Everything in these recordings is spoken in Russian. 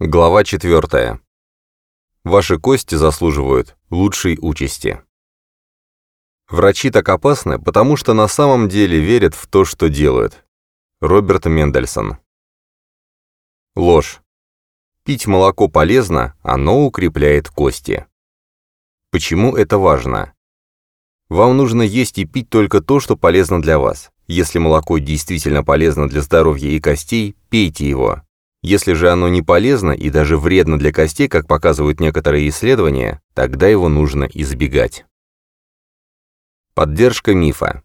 Глава 4. Ваши кости заслуживают лучшей участи. Врачи так опасны, потому что на самом деле верят в то, что делают. Роберт Мендельсон. Ложь. Пить молоко полезно, оно укрепляет кости. Почему это важно? Вам нужно есть и пить только то, что полезно для вас. Если молоко действительно полезно для здоровья и костей, пейте его. Если же оно не полезно и даже вредно для костей, как показывают некоторые исследования, тогда его нужно избегать. Поддержка мифа.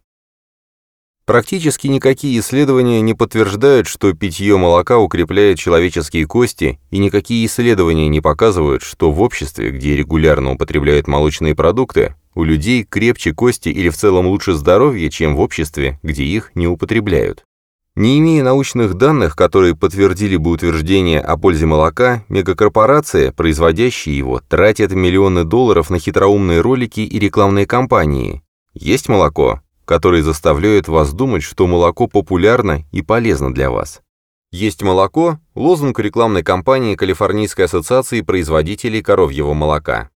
Практически никакие исследования не подтверждают, что питье молока укрепляет человеческие кости, и никакие исследования не показывают, что в обществе, где регулярно употребляют молочные продукты, у людей крепче кости или в целом лучше здоровье, чем в обществе, где их не употребляют. Не имея научных данных, которые подтвердили бы утверждение о пользе молока, мегакорпорации, производящие его, тратят миллионы долларов на хитроумные ролики и рекламные кампании. Есть молоко, которые заставляют вас думать, что молоко популярно и полезно для вас. Есть молоко – лозунг рекламной кампании Калифорнийской ассоциации производителей коровьего молока.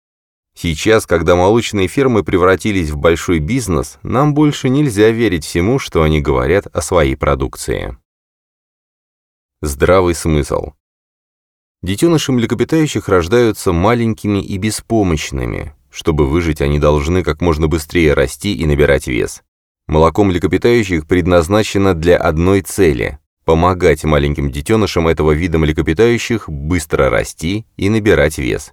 Сейчас, когда молочные фермы превратились в большой бизнес, нам больше нельзя верить всему, что они говорят о своей продукции. Здравый смысл. Детеныши млекопитающих рождаются маленькими и беспомощными. Чтобы выжить, они должны как можно быстрее расти и набирать вес. Молоко млекопитающих предназначено для одной цели – помогать маленьким детенышам этого вида млекопитающих быстро расти и набирать вес.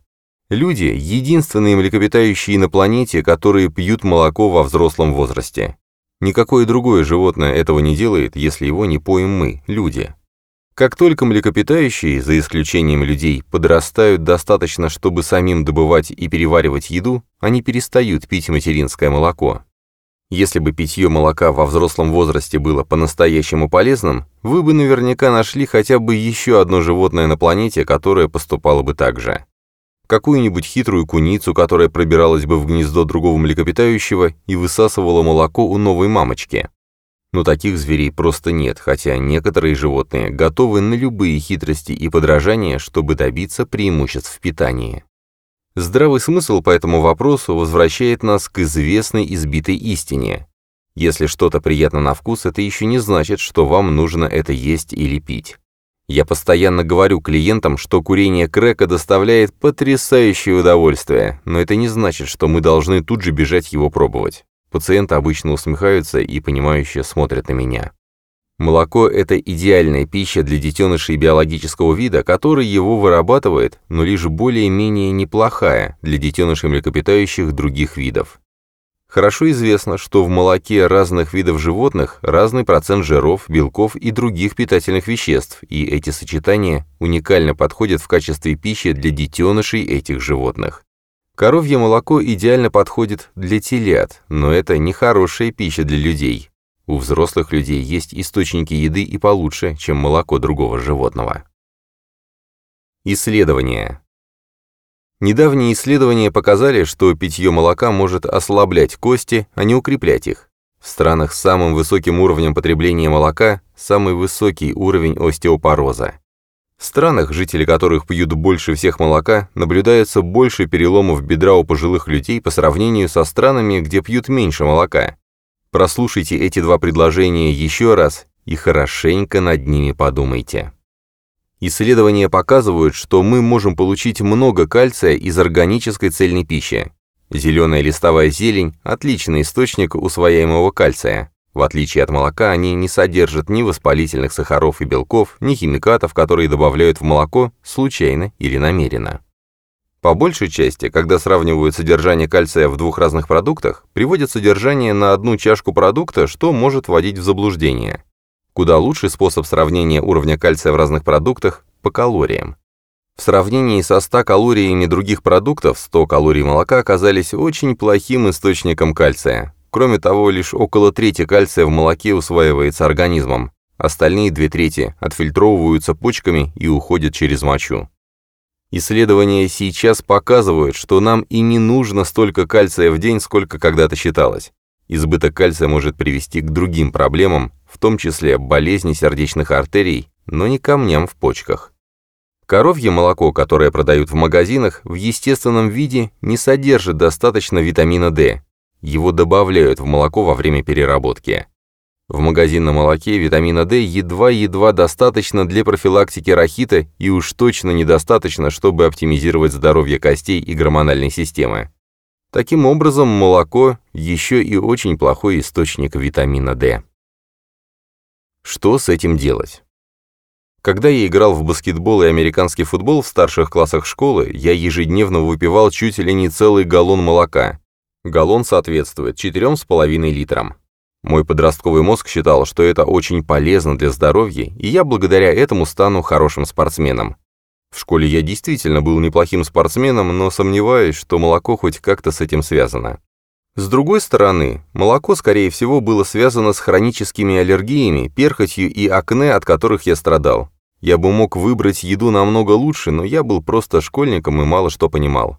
Люди – единственные млекопитающие на планете, которые пьют молоко во взрослом возрасте. Никакое другое животное этого не делает, если его не поем мы, люди. Как только млекопитающие, за исключением людей, подрастают достаточно, чтобы самим добывать и переваривать еду, они перестают пить материнское молоко. Если бы питье молока во взрослом возрасте было по-настоящему полезным, вы бы наверняка нашли хотя бы еще одно животное на планете, которое поступало бы так же какую-нибудь хитрую куницу, которая пробиралась бы в гнездо другого млекопитающего и высасывала молоко у новой мамочки. Но таких зверей просто нет, хотя некоторые животные готовы на любые хитрости и подражания, чтобы добиться преимуществ в питании. Здравый смысл по этому вопросу возвращает нас к известной избитой истине. Если что-то приятно на вкус, это еще не значит, что вам нужно это есть или пить. Я постоянно говорю клиентам, что курение крэка доставляет потрясающее удовольствие, но это не значит, что мы должны тут же бежать его пробовать. Пациенты обычно усмехаются и понимающе смотрят на меня. Молоко – это идеальная пища для детенышей биологического вида, который его вырабатывает, но лишь более-менее неплохая для детенышей млекопитающих других видов. Хорошо известно, что в молоке разных видов животных разный процент жиров, белков и других питательных веществ, и эти сочетания уникально подходят в качестве пищи для детенышей этих животных. Коровье молоко идеально подходит для телят, но это не хорошая пища для людей. У взрослых людей есть источники еды и получше, чем молоко другого животного. Исследования. Недавние исследования показали, что питье молока может ослаблять кости, а не укреплять их. В странах с самым высоким уровнем потребления молока самый высокий уровень остеопороза. В странах, жители которых пьют больше всех молока, наблюдается больше переломов бедра у пожилых людей по сравнению со странами, где пьют меньше молока. Прослушайте эти два предложения еще раз и хорошенько над ними подумайте. Исследования показывают, что мы можем получить много кальция из органической цельной пищи. Зеленая листовая зелень – отличный источник усвояемого кальция. В отличие от молока, они не содержат ни воспалительных сахаров и белков, ни химикатов, которые добавляют в молоко случайно или намеренно. По большей части, когда сравнивают содержание кальция в двух разных продуктах, приводят содержание на одну чашку продукта, что может вводить в заблуждение. Куда лучший способ сравнения уровня кальция в разных продуктах – по калориям. В сравнении со 100 калориями других продуктов 100 калорий молока оказались очень плохим источником кальция. Кроме того, лишь около трети кальция в молоке усваивается организмом, остальные две трети отфильтровываются почками и уходят через мочу. Исследования сейчас показывают, что нам и не нужно столько кальция в день, сколько когда-то считалось. Избыток кальция может привести к другим проблемам, в том числе болезни сердечных артерий, но не камням в почках. Коровье молоко, которое продают в магазинах, в естественном виде не содержит достаточно витамина D. Его добавляют в молоко во время переработки. В магазинном молоке витамина D едва-едва достаточно для профилактики рахита и уж точно недостаточно, чтобы оптимизировать здоровье костей и гормональной системы. Таким образом, молоко еще и очень плохой источник витамина D. Что с этим делать? Когда я играл в баскетбол и американский футбол в старших классах школы, я ежедневно выпивал чуть ли не целый галлон молока. Галлон соответствует 4,5 литрам. Мой подростковый мозг считал, что это очень полезно для здоровья, и я благодаря этому стану хорошим спортсменом. В школе я действительно был неплохим спортсменом, но сомневаюсь, что молоко хоть как-то с этим связано. С другой стороны, молоко, скорее всего, было связано с хроническими аллергиями, перхотью и акне, от которых я страдал. Я бы мог выбрать еду намного лучше, но я был просто школьником и мало что понимал.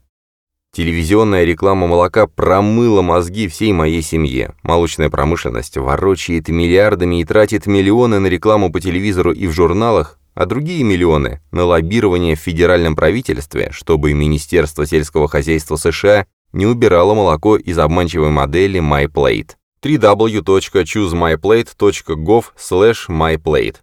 Телевизионная реклама молока промыла мозги всей моей семье. Молочная промышленность ворочает миллиардами и тратит миллионы на рекламу по телевизору и в журналах, а другие миллионы – на лоббирование в федеральном правительстве, чтобы Министерство сельского хозяйства США не убирала молоко из обманчивой модели MyPlate. www.choosemyplate.gov/myplate.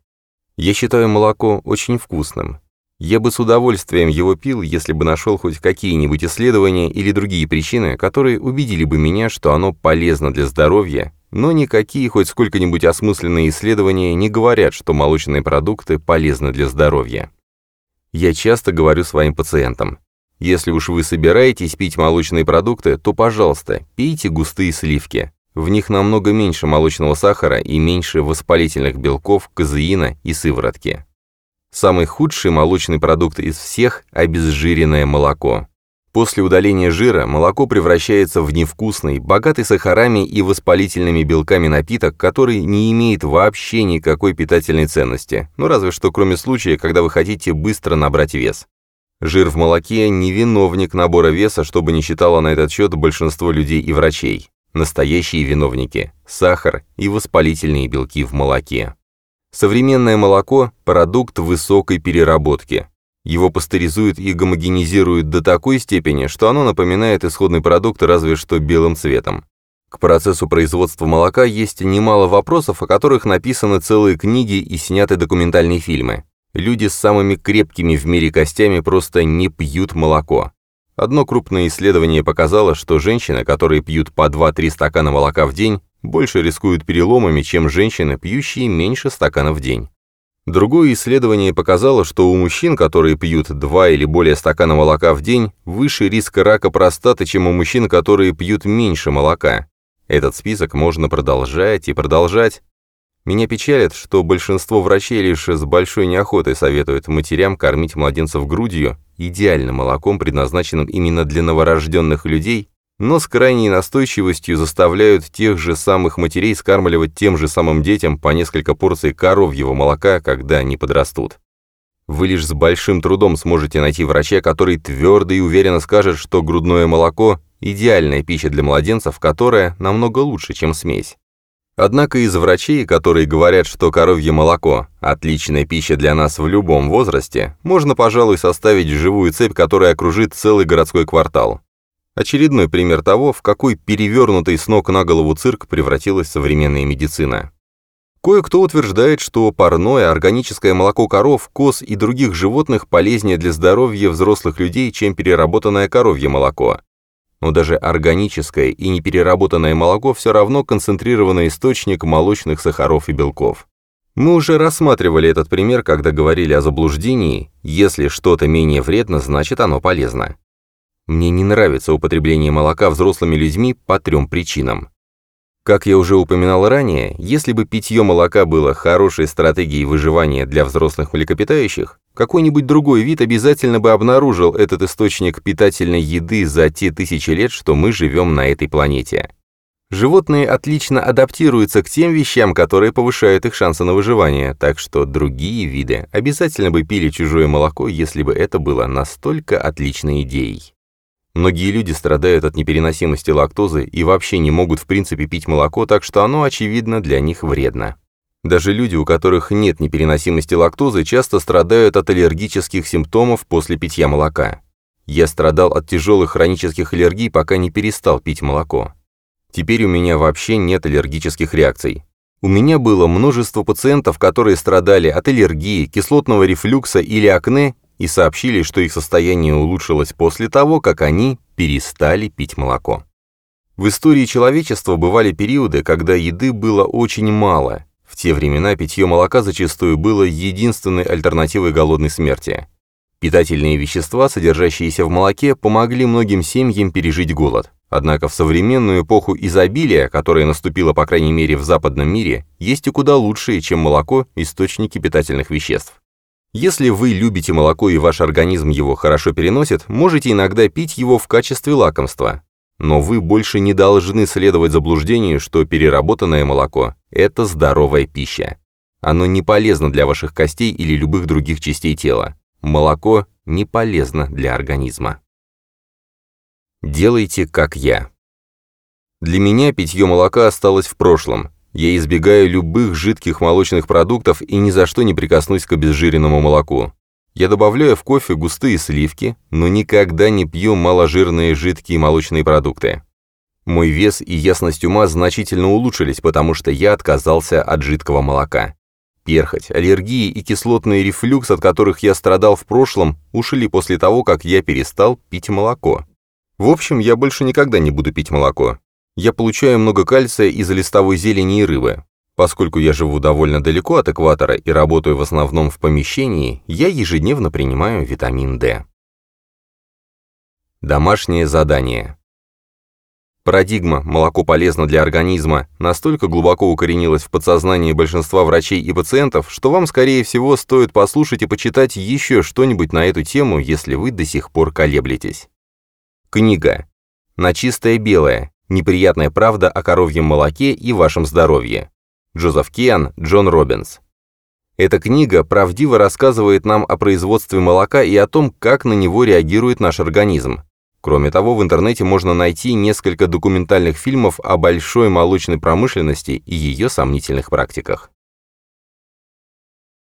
Я считаю молоко очень вкусным. Я бы с удовольствием его пил, если бы нашел хоть какие-нибудь исследования или другие причины, которые убедили бы меня, что оно полезно для здоровья, но никакие хоть сколько-нибудь осмысленные исследования не говорят, что молочные продукты полезны для здоровья. Я часто говорю своим пациентам, если уж вы собираетесь пить молочные продукты, то, пожалуйста, пейте густые сливки. В них намного меньше молочного сахара и меньше воспалительных белков, казеина и сыворотки. Самый худший молочный продукт из всех – обезжиренное молоко. После удаления жира молоко превращается в невкусный, богатый сахарами и воспалительными белками напиток, который не имеет вообще никакой питательной ценности, ну разве что кроме случая, когда вы хотите быстро набрать вес. Жир в молоке – не виновник набора веса, чтобы не считало на этот счет большинство людей и врачей. Настоящие виновники – сахар и воспалительные белки в молоке. Современное молоко – продукт высокой переработки. Его пастеризуют и гомогенизируют до такой степени, что оно напоминает исходный продукт разве что белым цветом. К процессу производства молока есть немало вопросов, о которых написаны целые книги и сняты документальные фильмы. Люди с самыми крепкими в мире костями просто не пьют молоко. Одно крупное исследование показало, что женщины, которые пьют по 2-3 стакана молока в день, больше рискуют переломами, чем женщины, пьющие меньше стакана в день. Другое исследование показало, что у мужчин, которые пьют 2 или более стакана молока в день, выше риск рака простаты, чем у мужчин, которые пьют меньше молока. Этот список можно продолжать и продолжать, меня печалит, что большинство врачей лишь с большой неохотой советуют матерям кормить младенцев грудью, идеальным молоком, предназначенным именно для новорожденных людей, но с крайней настойчивостью заставляют тех же самых матерей скармливать тем же самым детям по несколько порций коровьего молока, когда они подрастут. Вы лишь с большим трудом сможете найти врача, который твердо и уверенно скажет, что грудное молоко – идеальная пища для младенцев, которая намного лучше, чем смесь. Однако из врачей, которые говорят, что коровье молоко – отличная пища для нас в любом возрасте, можно, пожалуй, составить живую цепь, которая окружит целый городской квартал. Очередной пример того, в какой перевернутый с ног на голову цирк превратилась современная медицина. Кое-кто утверждает, что парное органическое молоко коров, коз и других животных полезнее для здоровья взрослых людей, чем переработанное коровье молоко но даже органическое и непереработанное молоко все равно концентрированный источник молочных сахаров и белков. Мы уже рассматривали этот пример, когда говорили о заблуждении, если что-то менее вредно, значит оно полезно. Мне не нравится употребление молока взрослыми людьми по трем причинам. Как я уже упоминал ранее, если бы питье молока было хорошей стратегией выживания для взрослых млекопитающих, какой-нибудь другой вид обязательно бы обнаружил этот источник питательной еды за те тысячи лет, что мы живем на этой планете. Животные отлично адаптируются к тем вещам, которые повышают их шансы на выживание, так что другие виды обязательно бы пили чужое молоко, если бы это было настолько отличной идеей. Многие люди страдают от непереносимости лактозы и вообще не могут в принципе пить молоко, так что оно, очевидно, для них вредно. Даже люди, у которых нет непереносимости лактозы, часто страдают от аллергических симптомов после питья молока. Я страдал от тяжелых хронических аллергий, пока не перестал пить молоко. Теперь у меня вообще нет аллергических реакций. У меня было множество пациентов, которые страдали от аллергии, кислотного рефлюкса или акне и сообщили, что их состояние улучшилось после того, как они перестали пить молоко. В истории человечества бывали периоды, когда еды было очень мало. В те времена питье молока зачастую было единственной альтернативой голодной смерти. Питательные вещества, содержащиеся в молоке, помогли многим семьям пережить голод. Однако в современную эпоху изобилия, которая наступила по крайней мере в западном мире, есть и куда лучшие, чем молоко, источники питательных веществ. Если вы любите молоко и ваш организм его хорошо переносит, можете иногда пить его в качестве лакомства. Но вы больше не должны следовать заблуждению, что переработанное молоко – это здоровая пища. Оно не полезно для ваших костей или любых других частей тела. Молоко не полезно для организма. Делайте, как я. Для меня питье молока осталось в прошлом. Я избегаю любых жидких молочных продуктов и ни за что не прикоснусь к обезжиренному молоку. Я добавляю в кофе густые сливки, но никогда не пью маложирные жидкие молочные продукты. Мой вес и ясность ума значительно улучшились, потому что я отказался от жидкого молока. Перхоть, аллергии и кислотный рефлюкс, от которых я страдал в прошлом, ушли после того, как я перестал пить молоко. В общем, я больше никогда не буду пить молоко. Я получаю много кальция из листовой зелени и рыбы. Поскольку я живу довольно далеко от экватора и работаю в основном в помещении, я ежедневно принимаю витамин D. Домашнее задание. Парадигма «молоко полезно для организма» настолько глубоко укоренилась в подсознании большинства врачей и пациентов, что вам, скорее всего, стоит послушать и почитать еще что-нибудь на эту тему, если вы до сих пор колеблетесь. Книга. На чистое белое. Неприятная правда о коровьем молоке и вашем здоровье. Джозеф Киан, Джон Робинс. Эта книга правдиво рассказывает нам о производстве молока и о том, как на него реагирует наш организм. Кроме того, в интернете можно найти несколько документальных фильмов о большой молочной промышленности и ее сомнительных практиках.